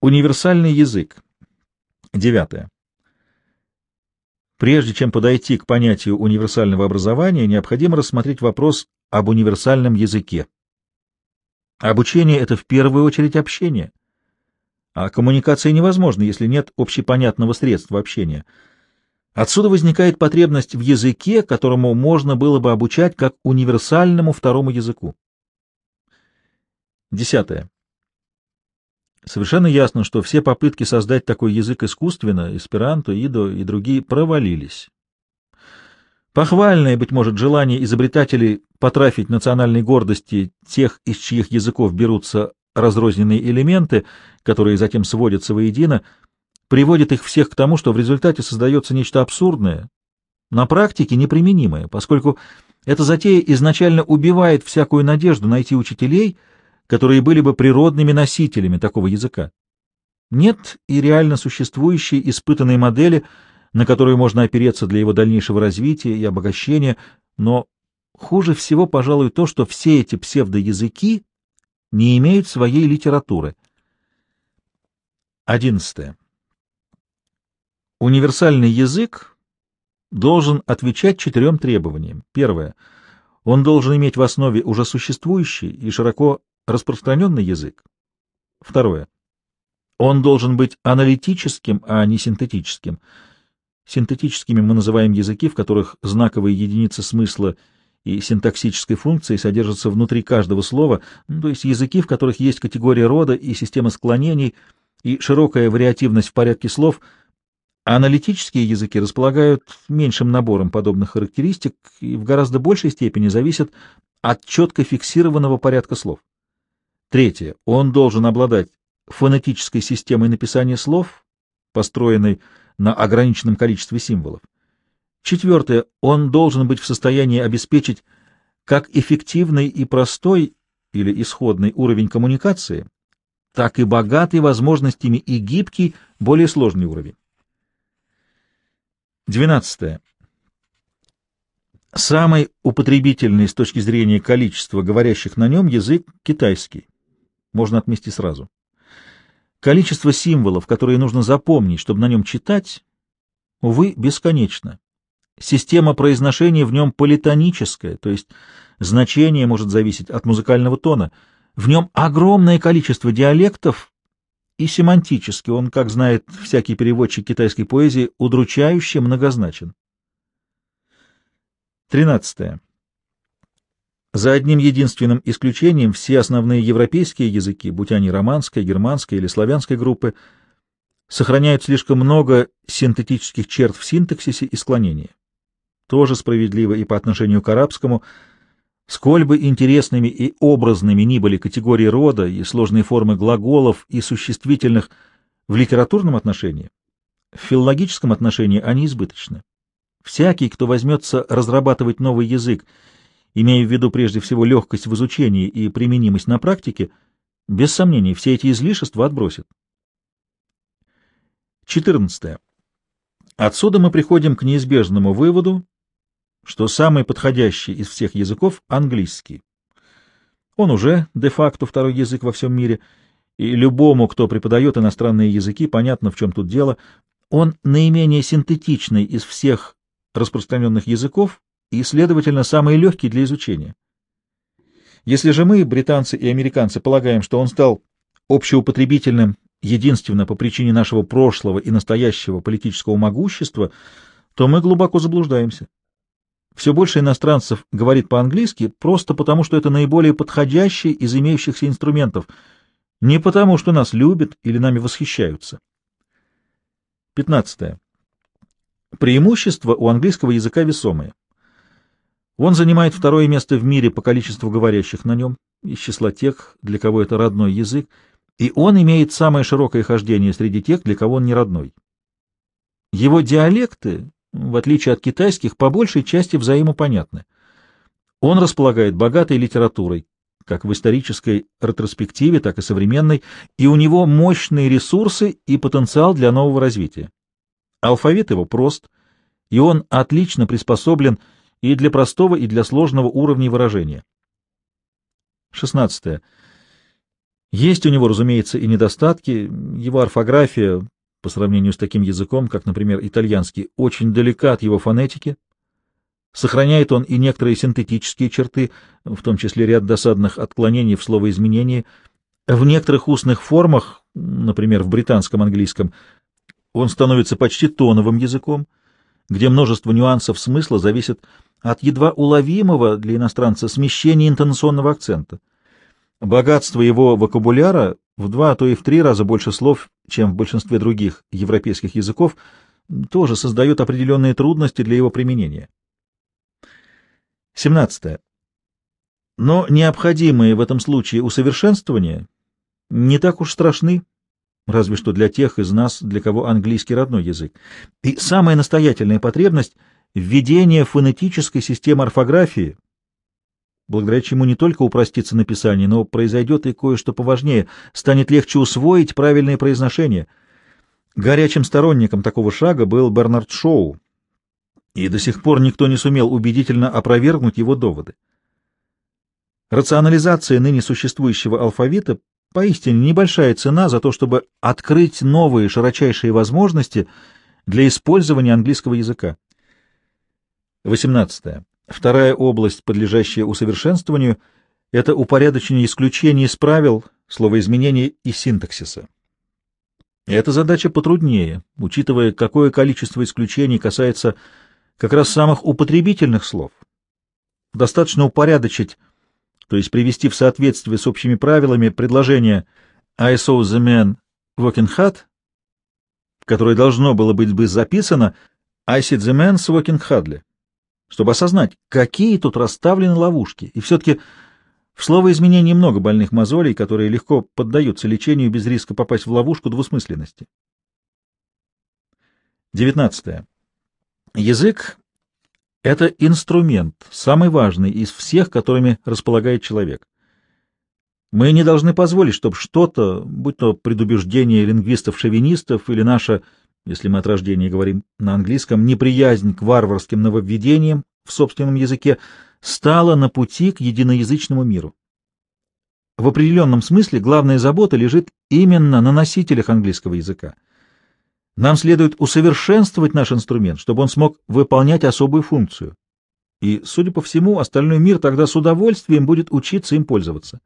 Универсальный язык. Девятое. Прежде чем подойти к понятию универсального образования, необходимо рассмотреть вопрос об универсальном языке. Обучение — это в первую очередь общение. А коммуникация невозможна, если нет общепонятного средства общения. Отсюда возникает потребность в языке, которому можно было бы обучать как универсальному второму языку. Десятое. Совершенно ясно, что все попытки создать такой язык искусственно, эсперанто, идо и другие, провалились. Похвальное, быть может, желание изобретателей потрафить национальной гордости тех, из чьих языков берутся разрозненные элементы, которые затем сводятся воедино, приводит их всех к тому, что в результате создается нечто абсурдное, на практике неприменимое, поскольку эта затея изначально убивает всякую надежду найти учителей, которые были бы природными носителями такого языка. Нет и реально существующей испытанной модели, на которую можно опереться для его дальнейшего развития и обогащения, но хуже всего, пожалуй, то, что все эти псевдоязыки не имеют своей литературы. Одиннадцатое. Универсальный язык должен отвечать четырем требованиям. Первое. Он должен иметь в основе уже существующий и широко распространенный язык. Второе. Он должен быть аналитическим, а не синтетическим. Синтетическими мы называем языки, в которых знаковые единицы смысла и синтаксической функции содержатся внутри каждого слова, ну, то есть языки, в которых есть категория рода и система склонений, и широкая вариативность в порядке слов. аналитические языки располагают меньшим набором подобных характеристик и в гораздо большей степени зависят от четко фиксированного порядка слов. Третье. Он должен обладать фонетической системой написания слов, построенной на ограниченном количестве символов. Четвертое. Он должен быть в состоянии обеспечить как эффективный и простой или исходный уровень коммуникации, так и богатый возможностями и гибкий, более сложный уровень. Двенадцатое. Самый употребительный с точки зрения количества говорящих на нем язык китайский можно отмести сразу. Количество символов, которые нужно запомнить, чтобы на нем читать, увы, бесконечно. Система произношения в нем политоническая, то есть значение может зависеть от музыкального тона. В нем огромное количество диалектов, и семантически он, как знает всякий переводчик китайской поэзии, удручающе многозначен. Тринадцатое. За одним единственным исключением все основные европейские языки, будь они романской, германской или славянской группы, сохраняют слишком много синтетических черт в синтаксисе и склонении. Тоже справедливо и по отношению к арабскому. Сколь бы интересными и образными ни были категории рода и сложные формы глаголов и существительных в литературном отношении, в филологическом отношении они избыточны. Всякий, кто возьмется разрабатывать новый язык имея в виду прежде всего легкость в изучении и применимость на практике, без сомнений все эти излишества отбросит. 14. Отсюда мы приходим к неизбежному выводу, что самый подходящий из всех языков — английский. Он уже де-факто второй язык во всем мире, и любому, кто преподает иностранные языки, понятно, в чем тут дело. Он наименее синтетичный из всех распространенных языков и, следовательно, самый легкий для изучения. Если же мы, британцы и американцы, полагаем, что он стал общеупотребительным единственно по причине нашего прошлого и настоящего политического могущества, то мы глубоко заблуждаемся. Все больше иностранцев говорит по-английски просто потому, что это наиболее подходящий из имеющихся инструментов, не потому, что нас любят или нами восхищаются. 15. Преимущества у английского языка весомые. Он занимает второе место в мире по количеству говорящих на нем, из числа тех, для кого это родной язык, и он имеет самое широкое хождение среди тех, для кого он не родной. Его диалекты, в отличие от китайских, по большей части взаимопонятны. Он располагает богатой литературой, как в исторической ретроспективе, так и современной, и у него мощные ресурсы и потенциал для нового развития. Алфавит его прост, и он отлично приспособлен и для простого, и для сложного уровней выражения. 16. Есть у него, разумеется, и недостатки. Его орфография, по сравнению с таким языком, как, например, итальянский, очень далека от его фонетики. Сохраняет он и некоторые синтетические черты, в том числе ряд досадных отклонений в словоизменении. В некоторых устных формах, например, в британском английском, он становится почти тоновым языком, где множество нюансов смысла зависит от едва уловимого для иностранца смещения интонационного акцента. Богатство его вокабуляра в два, а то и в три раза больше слов, чем в большинстве других европейских языков, тоже создает определенные трудности для его применения. 17. Но необходимые в этом случае усовершенствования не так уж страшны, разве что для тех из нас, для кого английский родной язык. И самая настоятельная потребность — введение фонетической системы орфографии, благодаря чему не только упростится написание, но произойдет и кое-что поважнее, станет легче усвоить правильное произношение. Горячим сторонником такого шага был Бернард Шоу, и до сих пор никто не сумел убедительно опровергнуть его доводы. Рационализация ныне существующего алфавита поистине небольшая цена за то, чтобы открыть новые широчайшие возможности для использования английского языка. 18. Вторая область, подлежащая усовершенствованию, это упорядочение исключений из правил, словоизменения и синтаксиса. Эта задача потруднее, учитывая, какое количество исключений касается как раз самых употребительных слов. Достаточно упорядочить, то есть привести в соответствие с общими правилами предложение «I saw the man working hard», которое должно было быть бы записано «I see the man working hardly» чтобы осознать, какие тут расставлены ловушки. И все-таки в словоизменении много больных мозолей, которые легко поддаются лечению без риска попасть в ловушку двусмысленности. 19. Язык — это инструмент, самый важный из всех, которыми располагает человек. Мы не должны позволить, чтобы что-то, будь то предубеждение лингвистов-шовинистов или наша если мы от рождения говорим на английском, неприязнь к варварским нововведениям в собственном языке стала на пути к единоязычному миру. В определенном смысле главная забота лежит именно на носителях английского языка. Нам следует усовершенствовать наш инструмент, чтобы он смог выполнять особую функцию. И, судя по всему, остальной мир тогда с удовольствием будет учиться им пользоваться.